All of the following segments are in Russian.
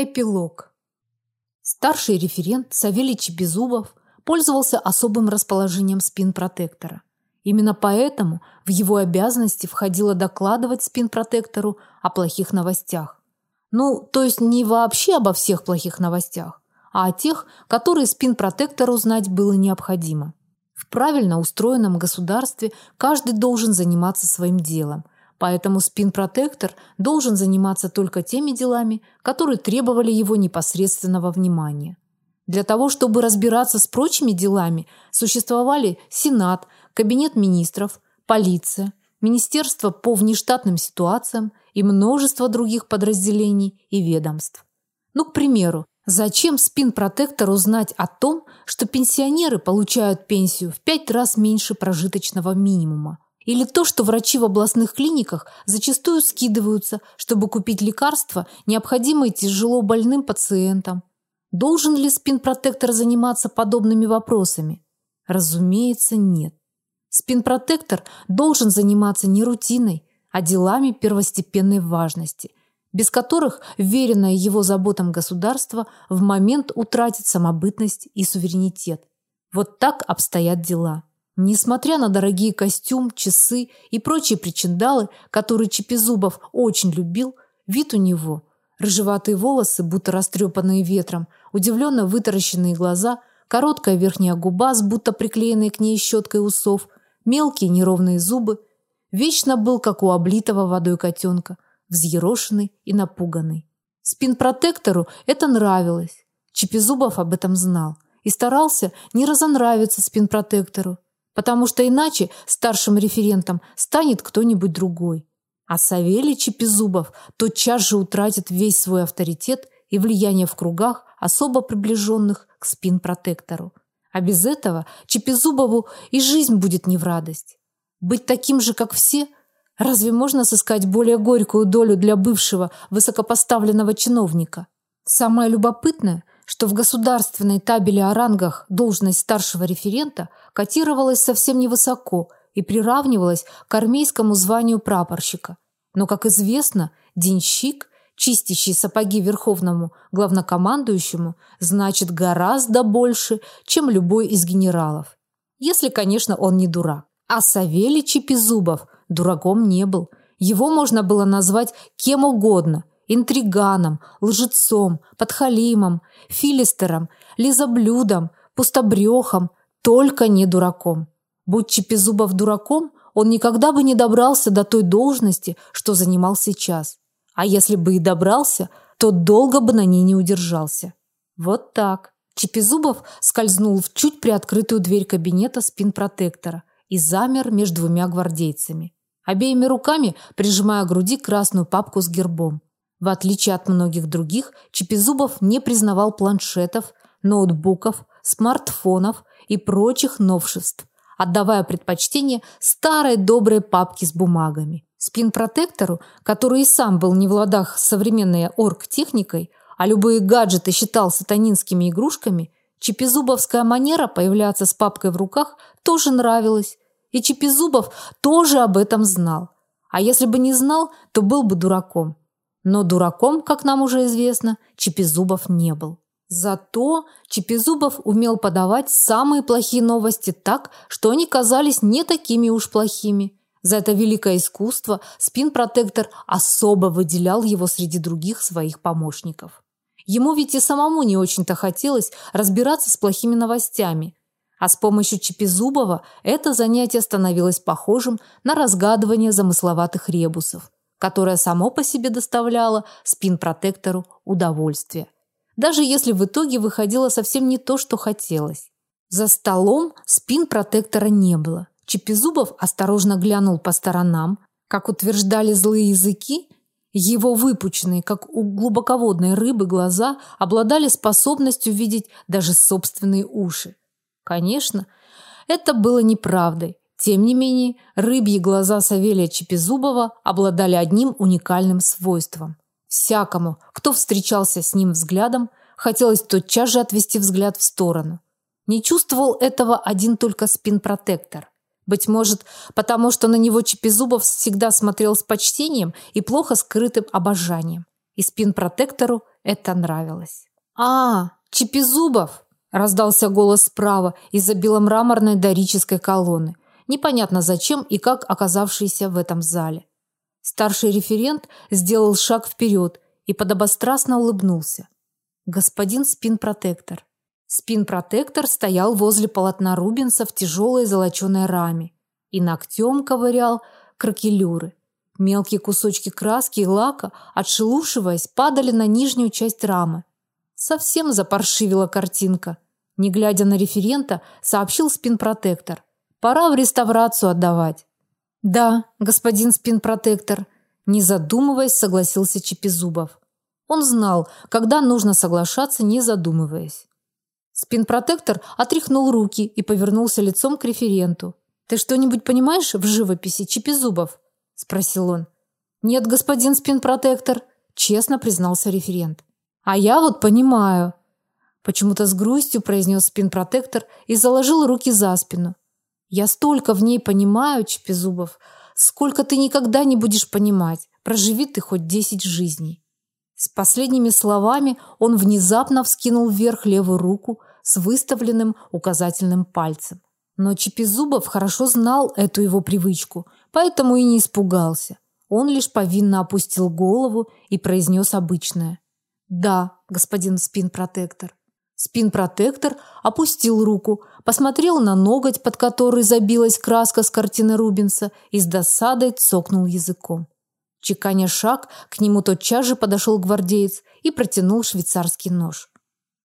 Эпилог. Старший референт Савелий Чебезубов пользовался особым расположением спин-протектора. Именно поэтому в его обязанности входило докладывать спин-протектору о плохих новостях. Ну, то есть не вообще обо всех плохих новостях, а о тех, которые спин-протектору знать было необходимо. В правильно устроенном государстве каждый должен заниматься своим делом – Поэтому спин-протектор должен заниматься только теми делами, которые требовали его непосредственного внимания. Для того, чтобы разбираться с прочими делами, существовали Сенат, Кабинет министров, полиция, Министерство по внештатным ситуациям и множество других подразделений и ведомств. Ну, к примеру, зачем спин-протектору знать о том, что пенсионеры получают пенсию в пять раз меньше прожиточного минимума? Или то, что врачи в областных клиниках зачастую скидываются, чтобы купить лекарства, необходимые тяжело больным пациентам. Должен ли спин-протектор заниматься подобными вопросами? Разумеется, нет. Спин-протектор должен заниматься не рутиной, а делами первостепенной важности, без которых веренное его заботам государство в момент утратит самобытность и суверенитет. Вот так обстоят дела. Несмотря на дорогие костюм, часы и прочие причиндалы, которые Чепизубов очень любил, вид у него рыжеватые волосы, будто растрепанные ветром, удивленно вытаращенные глаза, короткая верхняя губа с будто приклеенной к ней щеткой усов, мелкие неровные зубы, вечно был как у облитого водой котенка, взъерошенный и напуганный. Спин-протектору это нравилось. Чепизубов об этом знал и старался не разонравиться спин-протектору потому что иначе старшим референтом станет кто-нибудь другой. А Савелий Чепизубов тотчас же утратит весь свой авторитет и влияние в кругах, особо приближенных к спин-протектору. А без этого Чепизубову и жизнь будет не в радость. Быть таким же, как все, разве можно сыскать более горькую долю для бывшего высокопоставленного чиновника? Самое любопытное, что в государственной табели о рангах должность старшего референта котировалась совсем невысоко и приравнивалась к армейскому званию прапорщика. Но, как известно, денщик, чистящий сапоги верховному главнокомандующему, значит гораздо больше, чем любой из генералов. Если, конечно, он не дурак. А Савелий Чепизубов дураком не был. Его можно было назвать кем угодно – интриганом, лжецом, подхалимом, филистером, лизоблюдом, пустобрехом, только не дураком. Будь Чепизубов дураком, он никогда бы не добрался до той должности, что занимал сейчас. А если бы и добрался, то долго бы на ней не удержался. Вот так. Чепизубов скользнул в чуть приоткрытую дверь кабинета спин-протектора и замер между двумя гвардейцами, обеими руками прижимая к груди красную папку с гербом. В отличие от многих других, Чепизубов не признавал планшетов, ноутбуков, смартфонов и прочих новшеств, отдавая предпочтение старой доброй папке с бумагами. Спин-протектору, который и сам был не в ладах с современной оргтехникой, а любые гаджеты считал сатанинскими игрушками, чепизубовская манера появляться с папкой в руках тоже нравилась, и Чепизубов тоже об этом знал. А если бы не знал, то был бы дураком. Но дураком, как нам уже известно, Чепизубов не был. Зато Чепизубов умел подавать самые плохие новости так, что они казались не такими уж плохими. За это великое искусство спин-протектор особо выделял его среди других своих помощников. Ему ведь и самому не очень-то хотелось разбираться с плохими новостями, а с помощью Чепизубова это занятие становилось похожим на разгадывание замысловатых ребусов которое само по себе доставляло спин-протектору удовольствие. Даже если в итоге выходило совсем не то, что хотелось. За столом спин-протектора не было. Чепизубов осторожно глянул по сторонам. Как утверждали злые языки, его выпученные, как у глубоководной рыбы, глаза обладали способностью видеть даже собственные уши. Конечно, это было неправдой. Тем не менее, рыбьи глаза Савелия Чепизубова обладали одним уникальным свойством. Всякому, кто встречался с ним взглядом, хотелось тотчас же отвести взгляд в сторону. Не чувствовал этого один только спин-протектор. Быть может, потому что на него Чепизубов всегда смотрел с почтением и плохо скрытым обожанием. И спин-протектору это нравилось. «А, Чипизубов!» – раздался голос справа из-за беломраморной дорической колонны, непонятно зачем и как оказавшийся в этом зале. Старший референт сделал шаг вперед и подобострастно улыбнулся. «Господин спин-протектор». Спин-протектор стоял возле полотна Рубенса в тяжелой золоченой раме и ногтем ковырял кракелюры. Мелкие кусочки краски и лака, отшелушиваясь, падали на нижнюю часть рамы. Совсем запаршивила картинка. Не глядя на референта, сообщил спин-протектор. Пора в реставрацию отдавать. Да, господин спин-протектор, не задумываясь, согласился Чепизубов. Он знал, когда нужно соглашаться, не задумываясь. Спин-протектор отряхнул руки и повернулся лицом к референту. Ты что-нибудь понимаешь в живописи Чепизубов? спросил он. Нет, господин спин-протектор, честно признался референт. А я вот понимаю, почему-то с грустью произнес спин-протектор и заложил руки за спину. Я столько в ней понимаю, Чепизубов, сколько ты никогда не будешь понимать. Проживи ты хоть десять жизней. С последними словами он внезапно вскинул вверх левую руку с выставленным указательным пальцем. Но Чепизубов хорошо знал эту его привычку, поэтому и не испугался. Он лишь повинно опустил голову и произнес обычное: "Да, господин спин-протектор". Спин-протектор опустил руку, посмотрел на ноготь, под который забилась краска с картины Рубенса, и с досадой цокнул языком. Чеканя шаг, к нему тотчас же подошел гвардеец и протянул швейцарский нож.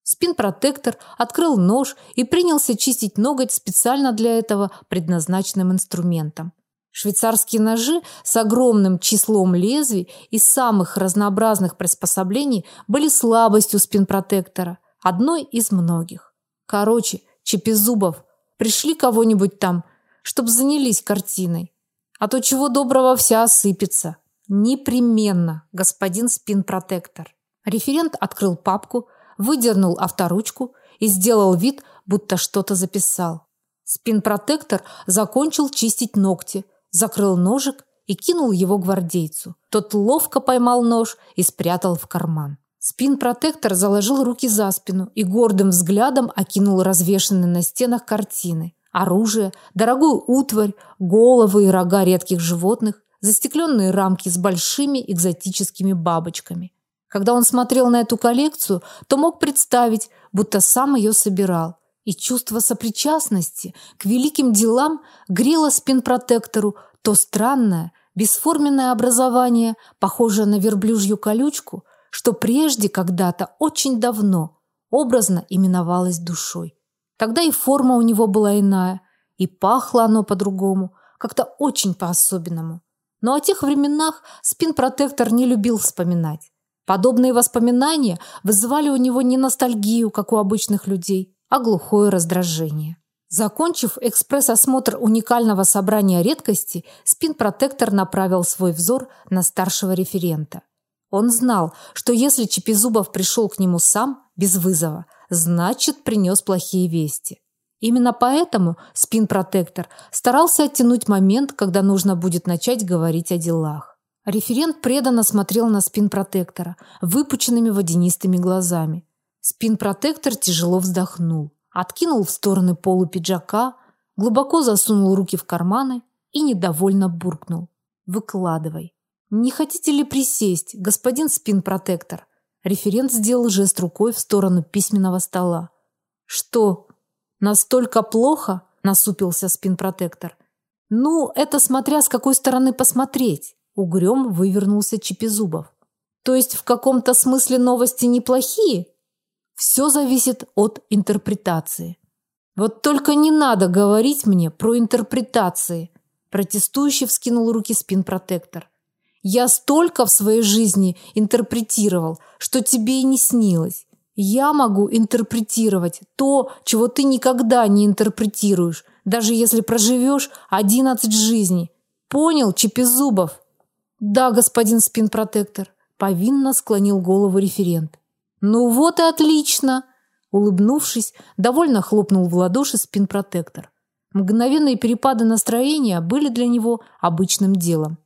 Спин-протектор открыл нож и принялся чистить ноготь специально для этого предназначенным инструментом. Швейцарские ножи с огромным числом лезвий и самых разнообразных приспособлений были слабостью спин-протектора, одной из многих. Короче, Чепизубов, пришли кого-нибудь там, чтоб занялись картиной, а то чего доброго вся осыпется. Непременно, господин спин-протектор. Референт открыл папку, выдернул авторучку и сделал вид, будто что-то записал. Спин-протектор закончил чистить ногти, закрыл ножик и кинул его гвардейцу. Тот ловко поймал нож и спрятал в карман. Спин-протектор заложил руки за спину и гордым взглядом окинул развешанные на стенах картины. Оружие, дорогую утварь, головы и рога редких животных, застекленные рамки с большими экзотическими бабочками. Когда он смотрел на эту коллекцию, то мог представить, будто сам ее собирал. И чувство сопричастности к великим делам грело спин-протектору то странное, бесформенное образование, похожее на верблюжью колючку, что прежде когда-то очень давно образно именовалось душой. Тогда и форма у него была иная, и пахло оно по-другому, как-то очень по-особенному. Но о тех временах спин-протектор не любил вспоминать. Подобные воспоминания вызывали у него не ностальгию, как у обычных людей, а глухое раздражение. Закончив экспресс-осмотр уникального собрания редкостей, спин-протектор направил свой взор на старшего референта. Он знал, что если Чепизубов пришел к нему сам, без вызова, значит, принес плохие вести. Именно поэтому спин-протектор старался оттянуть момент, когда нужно будет начать говорить о делах. Референт преданно смотрел на спин-протектора выпученными водянистыми глазами. Спин-протектор тяжело вздохнул, откинул в стороны полу пиджака, глубоко засунул руки в карманы и недовольно буркнул: "Выкладывай. Не хотите ли присесть, господин спин-протектор?" Референт сделал жест рукой в сторону письменного стола. "Что? Настолько плохо?" насупился спин-протектор. "Ну, это смотря с какой стороны посмотреть. Угрём вывернулся Чепизубов. То есть в каком-то смысле новости неплохие? Все зависит от интерпретации. Вот только не надо говорить мне про интерпретации. Протестующий вскинул руки спин-протектор. Я столько в своей жизни интерпретировал, что тебе и не снилось. Я могу интерпретировать то, чего ты никогда не интерпретируешь, даже если проживешь одиннадцать жизней. Понял, Чепизубов? Да, господин спин-протектор, повинно склонил голову референт. Ну вот и отлично, улыбнувшись, довольно хлопнул в ладоши спин-протектор. Мгновенные перепады настроения были для него обычным делом.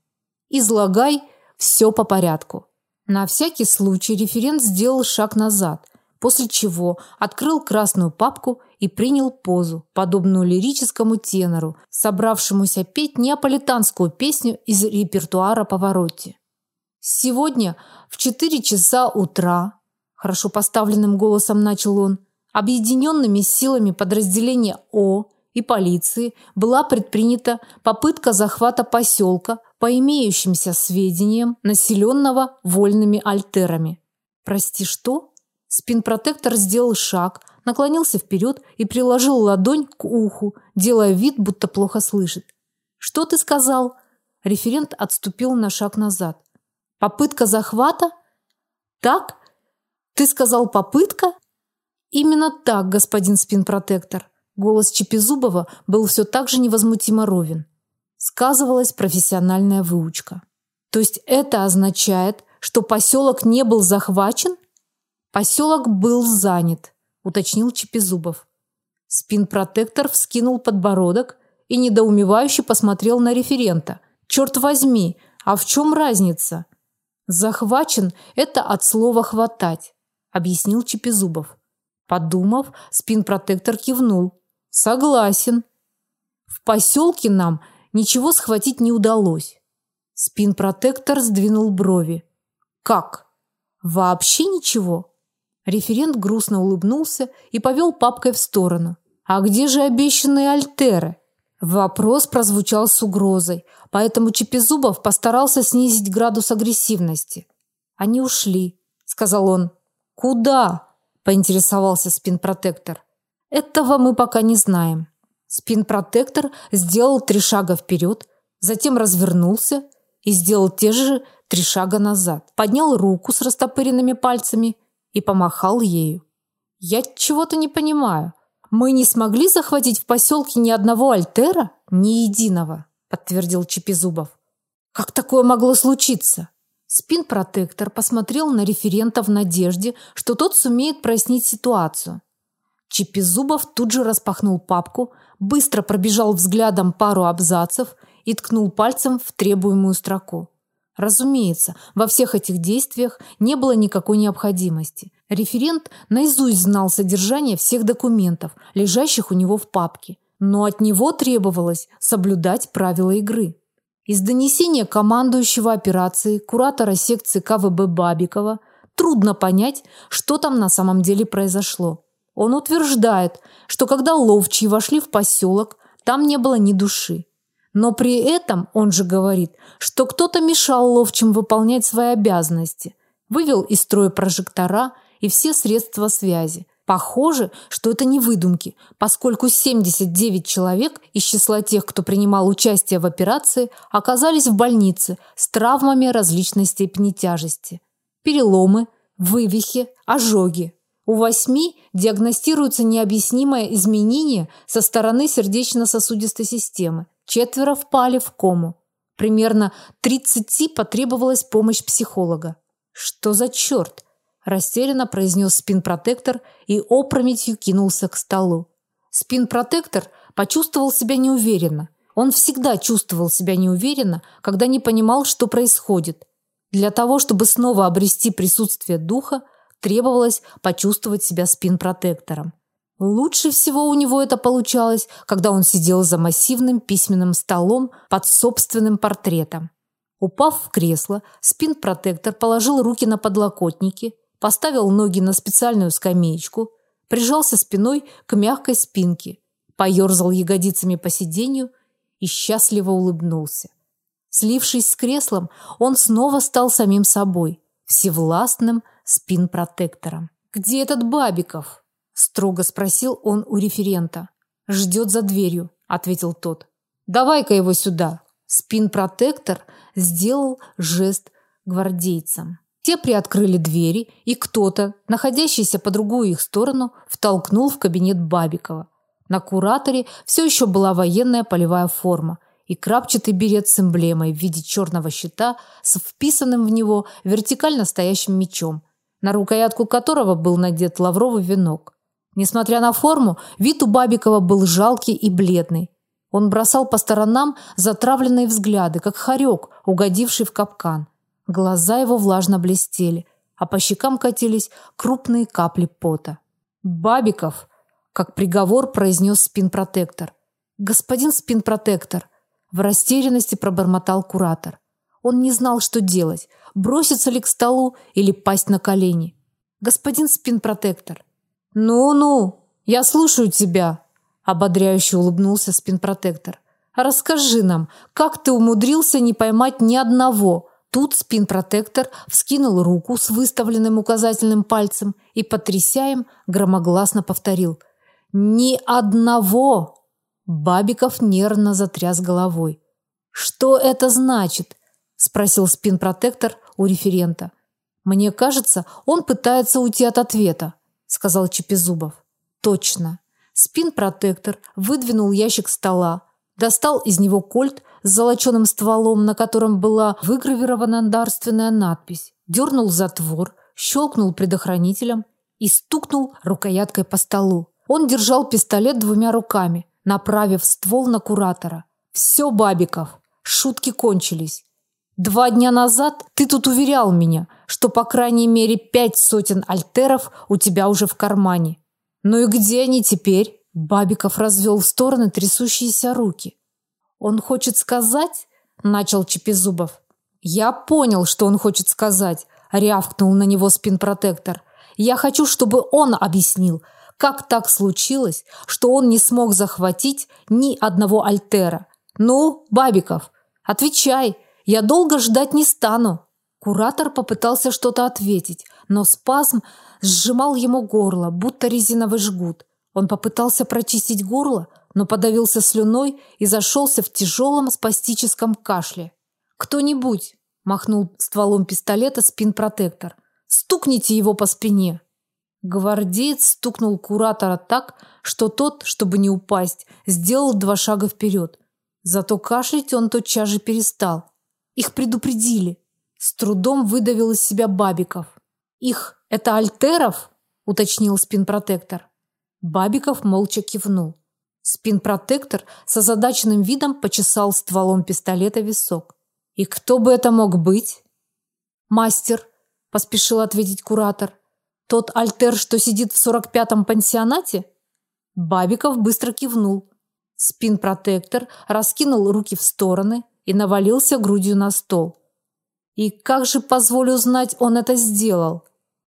Излагай все по порядку. На всякий случай референт сделал шаг назад, после чего открыл красную папку и принял позу, подобную лирическому тенору, собравшемуся петь неаполитанскую песню из репертуара Паваротти. Сегодня в 4 часа утра, хорошо поставленным голосом начал он, объединенными силами подразделения О и полиции была предпринята попытка захвата поселка по имеющимся сведениям, населенного вольными альтерами. Прости, что? Спинпротектор сделал шаг, наклонился вперед и приложил ладонь к уху, делая вид, будто плохо слышит. Что ты сказал? Референт отступил на шаг назад. Попытка захвата? Так? Ты сказал попытка? Именно так, господин спинпротектор. Голос Чепизубова был все так же невозмутимо ровен. Сказывалась профессиональная выучка. То есть это означает, что поселок не был захвачен? Поселок был занят, уточнил Чепизубов. Спинпротектор вскинул подбородок и недоумевающе посмотрел на референта. Черт возьми, а в чем разница? Захвачен это от слова хватать, объяснил Чепизубов. Подумав, спинпротектор кивнул. Согласен. В поселке нам ничего схватить не удалось. Спинпротектор сдвинул брови. Как? Вообще ничего? Референт грустно улыбнулся и повел папкой в сторону. А где же обещанные альтеры? Вопрос прозвучал с угрозой, поэтому Чепизубов постарался снизить градус агрессивности. Они ушли, сказал он. Куда? поинтересовался спинпротектор. Этого мы пока не знаем. Спинпротектор сделал три шага вперед, затем развернулся и сделал те же три шага назад. Поднял руку с растопыренными пальцами и помахал ею. Я чего-то не понимаю. Мы не смогли захватить в поселке ни одного альтера, ни единого, подтвердил Чепизубов. Как такое могло случиться? Спин-протектор посмотрел на референта в надежде, что тот сумеет прояснить ситуацию. Чепизубов тут же распахнул папку, быстро пробежал взглядом пару абзацев и ткнул пальцем в требуемую строку. Разумеется, во всех этих действиях не было никакой необходимости. Референт наизусть знал содержание всех документов, лежащих у него в папке, но от него требовалось соблюдать правила игры. Из донесения командующего операцией куратора секции КВБ Бабикова трудно понять, что там на самом деле произошло. Он утверждает, что когда ловчие вошли в поселок, там не было ни души. Но при этом он же говорит, что кто-то мешал ловчим выполнять свои обязанности, вывел из строя прожектора и все средства связи. Похоже, что это не выдумки, поскольку 79 человек из числа тех, кто принимал участие в операции, оказались в больнице с травмами различной степени тяжести. Переломы, вывихи, ожоги. У восьми диагностируется необъяснимое изменение со стороны сердечно-сосудистой системы четверо впали в кому. Примерно 30 потребовалась помощь психолога. Что за черт? растерянно произнес спин-протектор и опрометью кинулся к столу. Спин-протектор почувствовал себя неуверенно. Он всегда чувствовал себя неуверенно, когда не понимал, что происходит. Для того, чтобы снова обрести присутствие духа, требовалось почувствовать себя спин-протектором. Лучше всего у него это получалось, когда он сидел за массивным письменным столом под собственным портретом. Упав в кресло, спин-протектор положил руки на подлокотники, поставил ноги на специальную скамеечку, прижался спиной к мягкой спинке, поерзал ягодицами по сиденью и счастливо улыбнулся. Слившись с креслом, он снова стал самим собой, всевластным спин-протектором. Где этот Бабиков? строго спросил он у референта. Ждет за дверью, ответил тот. Давай-ка его сюда. Спин-протектор сделал жест гвардейцам. Те приоткрыли двери, и кто-то, находящийся по другую их сторону, втолкнул в кабинет Бабикова. На кураторе все еще была военная полевая форма и крапчатый берет с эмблемой в виде черного щита с вписанным в него вертикально стоящим мечом, на рукоятку которого был надет лавровый венок. Несмотря на форму, вид у Бабикова был жалкий и бледный. Он бросал по сторонам затравленные взгляды, как хорек, угодивший в капкан. Глаза его влажно блестели, а по щекам катились крупные капли пота. «Бабиков!» – как приговор произнес спинпротектор. «Господин спинпротектор!» – в растерянности пробормотал куратор. Он не знал, что делать – броситься ли к столу или пасть на колени. «Господин спинпротектор!» «Ну-ну, я слушаю тебя!» – ободряюще улыбнулся спинпротектор. «Расскажи нам, как ты умудрился не поймать ни одного?» Тут спин-протектор вскинул руку с выставленным указательным пальцем и, потряся им, громогласно повторил «Ни одного!» Бабиков нервно затряс головой. «Что это значит?» – спросил спин-протектор у референта. «Мне кажется, он пытается уйти от ответа», – сказал Чепезубов. «Точно». Спин-протектор выдвинул ящик стола, достал из него кольт с золоченым стволом, на котором была выгравирована дарственная надпись, дернул затвор, щелкнул предохранителем и стукнул рукояткой по столу. Он держал пистолет двумя руками, направив ствол на куратора. «Все, Бабиков, шутки кончились. Два дня назад ты тут уверял меня, что по крайней мере пять сотен альтеров у тебя уже в кармане. Ну и где они теперь?» Бабиков развел в стороны трясущиеся руки. Он хочет сказать, начал Чепизубов. Я понял, что он хочет сказать, рявкнул на него спинпротектор. Я хочу, чтобы он объяснил, как так случилось, что он не смог захватить ни одного альтера. Ну, Бабиков, отвечай. Я долго ждать не стану. Куратор попытался что-то ответить, но спазм сжимал ему горло, будто резиновый жгут. Он попытался прочистить горло, но подавился слюной и зашелся в тяжелом спастическом кашле. Кто-нибудь махнул стволом пистолета спин-протектор. Стукните его по спине. Гвардеец стукнул куратора так, что тот, чтобы не упасть, сделал два шага вперед. Зато кашлять он тотчас же перестал. Их предупредили. С трудом выдавил из себя Бабиков. Их это Альтеров, уточнил спин-протектор. Бабиков молча кивнул. Спин-протектор с озадаченным видом почесал стволом пистолета висок. И кто бы это мог быть? Мастер, поспешил ответить куратор. Тот альтер, что сидит в сорок пятом пансионате? Бабиков быстро кивнул. Спин-протектор раскинул руки в стороны и навалился грудью на стол. И как же, позволю знать, он это сделал?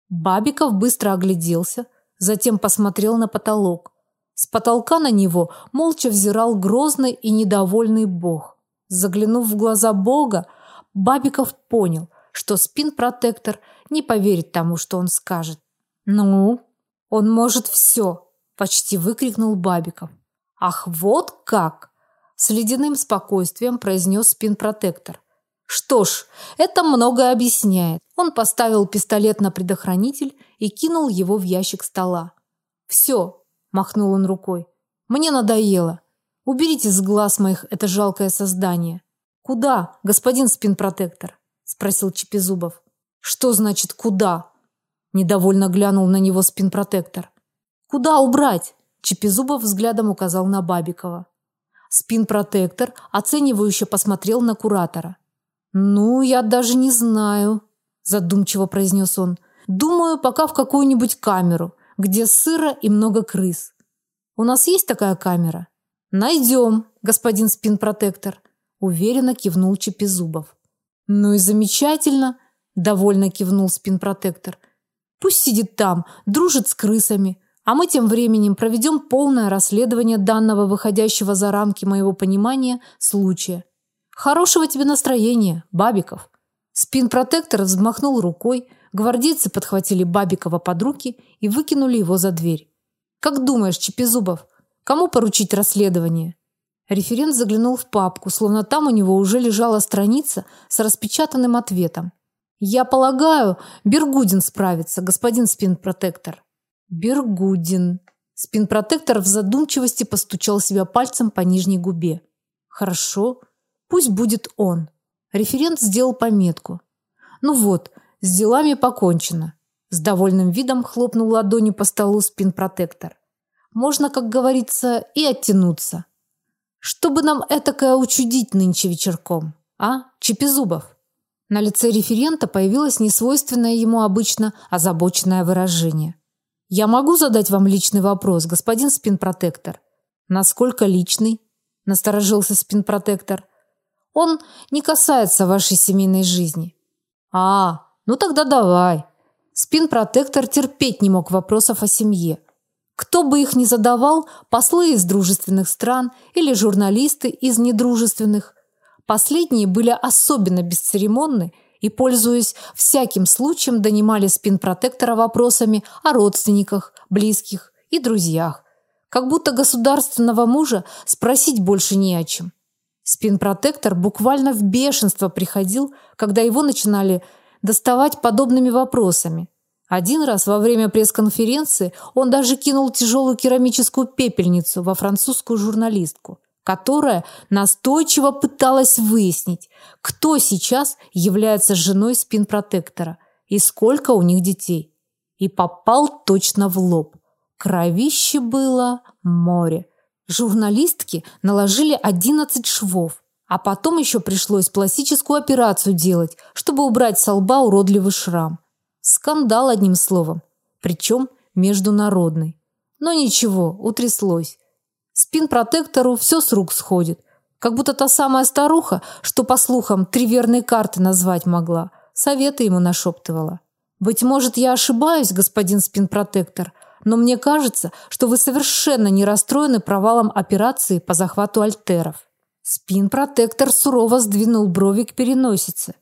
Бабиков быстро огляделся, затем посмотрел на потолок. С потолка на него молча взирал грозный и недовольный бог. Заглянув в глаза бога, Бабиков понял, что спин-протектор не поверит тому, что он скажет. «Ну, он может все!» – почти выкрикнул Бабиков. «Ах, вот как!» – с ледяным спокойствием произнес спин-протектор. Что ж, это многое объясняет. Он поставил пистолет на предохранитель и кинул его в ящик стола. Все, махнул он рукой. Мне надоело. Уберите с глаз моих это жалкое создание. Куда, господин спинпротектор? спросил Чепизубов. Что значит куда? недовольно глянул на него спинпротектор. Куда убрать? Чепизубов взглядом указал на Бабикова. Спинпротектор оценивающе посмотрел на куратора. Ну, я даже не знаю, задумчиво произнес он. Думаю, пока в какую-нибудь камеру где сыро и много крыс. У нас есть такая камера? Найдем, господин спин-протектор, уверенно кивнул Чепизубов. Ну и замечательно, довольно кивнул спин-протектор. Пусть сидит там, дружит с крысами, а мы тем временем проведем полное расследование данного выходящего за рамки моего понимания случая. Хорошего тебе настроения, Бабиков. Спин-протектор взмахнул рукой, Гвардейцы подхватили Бабикова под руки и выкинули его за дверь. Как думаешь, Чепизубов, кому поручить расследование? Референт заглянул в папку, словно там у него уже лежала страница с распечатанным ответом. Я полагаю, Бергудин справится, господин спинпротектор. Бергудин. Спинпротектор в задумчивости постучал себя пальцем по нижней губе. Хорошо, пусть будет он. Референт сделал пометку. Ну вот, с делами покончено. С довольным видом хлопнул ладонью по столу спин-протектор. Можно, как говорится, и оттянуться. Чтобы нам этакое учудить нынче вечерком, а, Чепизубов? На лице референта появилось несвойственное ему обычно озабоченное выражение. Я могу задать вам личный вопрос, господин спинпротектор? Насколько личный? насторожился спинпротектор. Он не касается вашей семейной жизни. А, ну тогда давай. Спинпротектор терпеть не мог вопросов о семье. Кто бы их ни задавал, послы из дружественных стран или журналисты из недружественных, последние были особенно бесцеремонны и, пользуясь всяким случаем, донимали спинпротектора вопросами о родственниках, близких и друзьях. Как будто государственного мужа спросить больше не о чем. Спинпротектор буквально в бешенство приходил, когда его начинали доставать подобными вопросами. Один раз во время пресс-конференции он даже кинул тяжелую керамическую пепельницу во французскую журналистку, которая настойчиво пыталась выяснить, кто сейчас является женой спинпротектора и сколько у них детей. И попал точно в лоб. Кровище было море. Журналистки наложили 11 швов, а потом еще пришлось пластическую операцию делать, чтобы убрать с лба уродливый шрам. Скандал одним словом, причем международный. Но ничего, утряслось. Спин-протектору все с рук сходит, как будто та самая старуха, что по слухам три верные карты назвать могла, советы ему нашептывала. Быть может, я ошибаюсь, господин спин-протектор, но мне кажется, что вы совершенно не расстроены провалом операции по захвату альтеров. Спин-протектор сурово сдвинул брови к переносице.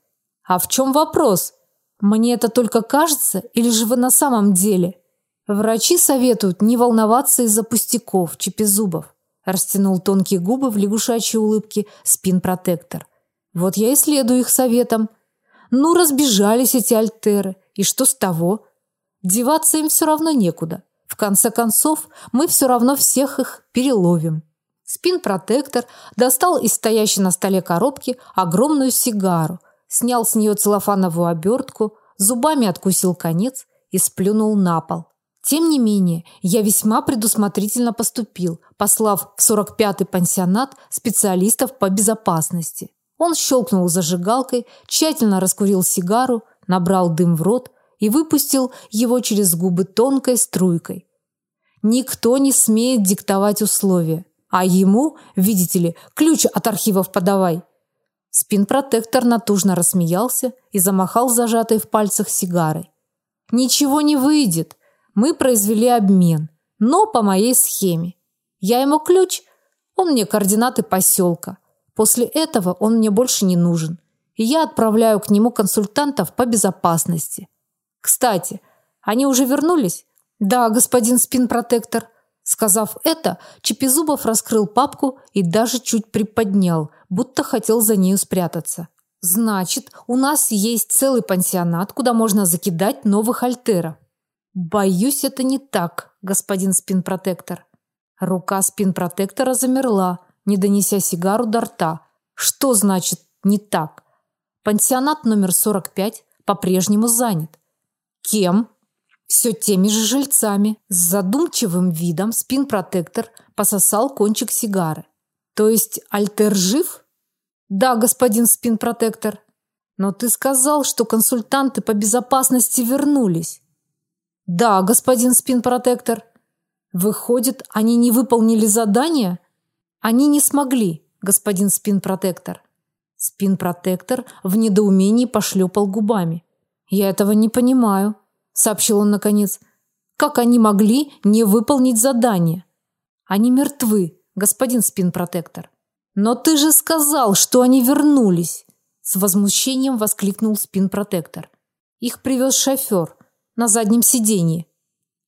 А в чем вопрос? Мне это только кажется, или же вы на самом деле? Врачи советуют не волноваться из-за пустяков, чипизубов. Растянул тонкие губы в лягушачьей улыбке спин-протектор. Вот я и следую их советам. Ну, разбежались эти альтеры, и что с того? Деваться им все равно некуда. В конце концов, мы все равно всех их переловим. Спин-протектор достал из стоящей на столе коробки огромную сигару – снял с нее целлофановую обертку, зубами откусил конец и сплюнул на пол. Тем не менее, я весьма предусмотрительно поступил, послав в 45-й пансионат специалистов по безопасности. Он щелкнул зажигалкой, тщательно раскурил сигару, набрал дым в рот и выпустил его через губы тонкой струйкой. Никто не смеет диктовать условия, а ему, видите ли, ключ от архивов подавай. Спин-протектор натужно рассмеялся и замахал зажатой в пальцах сигарой. Ничего не выйдет. Мы произвели обмен, но по моей схеме. Я ему ключ, он мне координаты поселка. После этого он мне больше не нужен, и я отправляю к нему консультантов по безопасности. Кстати, они уже вернулись? Да, господин спин-протектор. Сказав это, Чепизубов раскрыл папку и даже чуть приподнял, будто хотел за нею спрятаться. Значит, у нас есть целый пансионат, куда можно закидать новых альтеров. Боюсь, это не так, господин спинпротектор. Рука спинпротектора замерла, не донеся сигару до рта. Что значит не так? Пансионат номер 45 по-прежнему занят. Кем? все теми же жильцами. С задумчивым видом спин-протектор пососал кончик сигары. То есть Альтер жив? Да, господин спин-протектор. Но ты сказал, что консультанты по безопасности вернулись. Да, господин спин-протектор. Выходит, они не выполнили задание? Они не смогли, господин спин-протектор. Спин-протектор в недоумении пошлепал губами. Я этого не понимаю сообщил он наконец. Как они могли не выполнить задание? Они мертвы, господин спин-протектор. Но ты же сказал, что они вернулись, с возмущением воскликнул спин-протектор. Их привез шофер на заднем сиденье.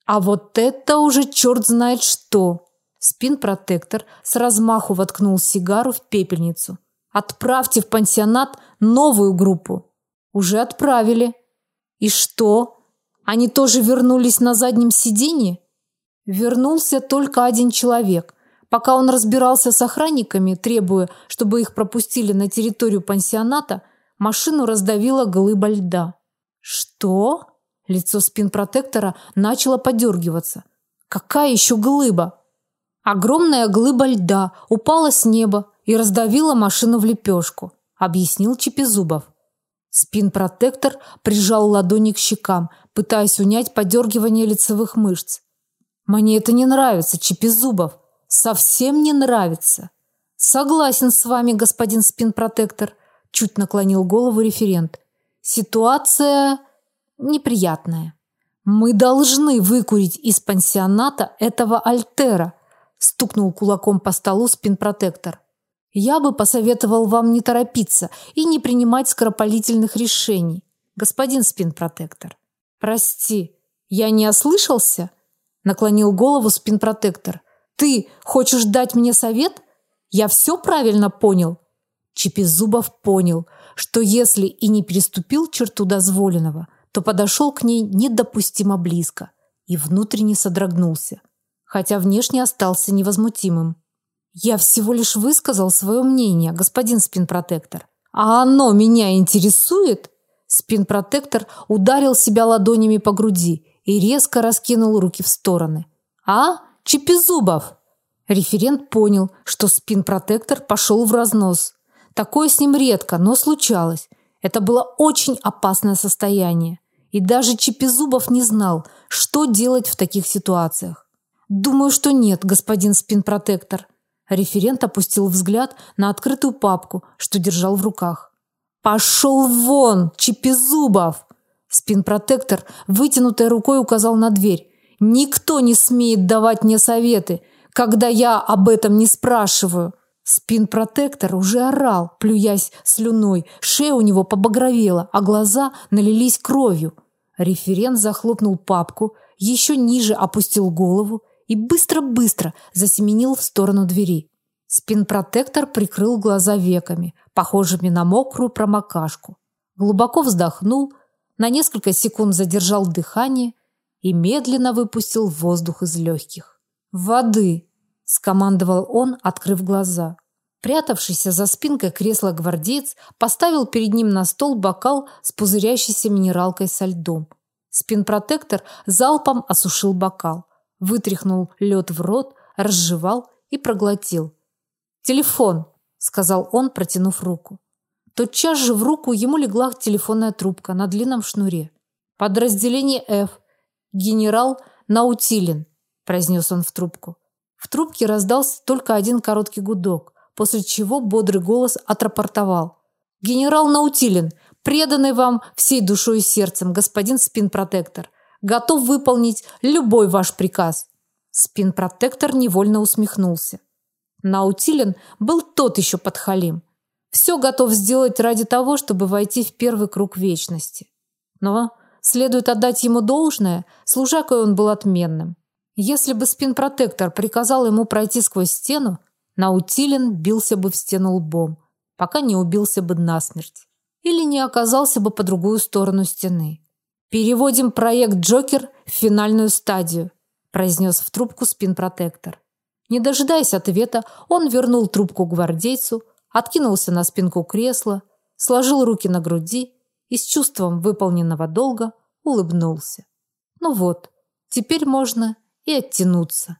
А вот это уже черт знает что. Спин-протектор с размаху воткнул сигару в пепельницу. Отправьте в пансионат новую группу. Уже отправили. И что? Они тоже вернулись на заднем сиденье? Вернулся только один человек. Пока он разбирался с охранниками, требуя, чтобы их пропустили на территорию пансионата, машину раздавила глыба льда. Что? Лицо спин-протектора начало подергиваться. Какая еще глыба? Огромная глыба льда упала с неба и раздавила машину в лепешку, объяснил Чепизубов. Спин-протектор прижал ладони к щекам, пытаясь унять подергивание лицевых мышц. Мне это не нравится, Чипизубов. Совсем не нравится. Согласен с вами, господин спин-протектор, чуть наклонил голову референт. Ситуация неприятная. Мы должны выкурить из пансионата этого альтера, стукнул кулаком по столу спин-протектор. Я бы посоветовал вам не торопиться и не принимать скоропалительных решений, господин спин-протектор. Прости, я не ослышался? Наклонил голову спин-протектор. Ты хочешь дать мне совет? Я все правильно понял. Чипизубов понял, что если и не переступил черту дозволенного, то подошел к ней недопустимо близко и внутренне содрогнулся, хотя внешне остался невозмутимым. Я всего лишь высказал свое мнение, господин спинпротектор. А оно меня интересует? Спинпротектор ударил себя ладонями по груди и резко раскинул руки в стороны. А? Чипизубов. Референт понял, что спинпротектор пошел в разнос. Такое с ним редко, но случалось. Это было очень опасное состояние. И даже Чипизубов не знал, что делать в таких ситуациях. Думаю, что нет, господин спинпротектор. Референт опустил взгляд на открытую папку, что держал в руках. Пошел вон, Чипизубов. Спинпротектор вытянутой рукой указал на дверь. Никто не смеет давать мне советы, когда я об этом не спрашиваю. Спин-протектор уже орал, плюясь слюной. Шея у него побагровела, а глаза налились кровью. Референт захлопнул папку, еще ниже опустил голову и быстро-быстро засеменил в сторону двери. Спин-протектор прикрыл глаза веками, похожими на мокрую промокашку. Глубоко вздохнул, на несколько секунд задержал дыхание и медленно выпустил воздух из легких. «Воды!» – скомандовал он, открыв глаза. Прятавшийся за спинкой кресла гвардеец поставил перед ним на стол бокал с пузырящейся минералкой со льдом. Спинпротектор залпом осушил бокал, вытряхнул лед в рот, разжевал и проглотил. «Телефон!» – сказал он, протянув руку. Тотчас же в руку ему легла телефонная трубка на длинном шнуре. «Подразделение F. Генерал Наутилин», произнес он в трубку. В трубке раздался только один короткий гудок, после чего бодрый голос отрапортовал: "Генерал Наутилин, преданный вам всей душой и сердцем господин спин-протектор, готов выполнить любой ваш приказ". Спин-протектор невольно усмехнулся. Наутилин был тот еще подхалим. Все готов сделать ради того, чтобы войти в первый круг вечности. Но следует отдать ему должное, служакой он был отменным. Если бы спин-протектор приказал ему пройти сквозь стену, Наутилин бился бы в стену лбом, пока не убился бы насмерть или не оказался бы по другую сторону стены. Переводим проект Джокер в финальную стадию, произнес в трубку спин-протектор. Не дожидаясь ответа, он вернул трубку гвардейцу, откинулся на спинку кресла, сложил руки на груди и с чувством выполненного долга улыбнулся. Ну вот, теперь можно и оттянуться.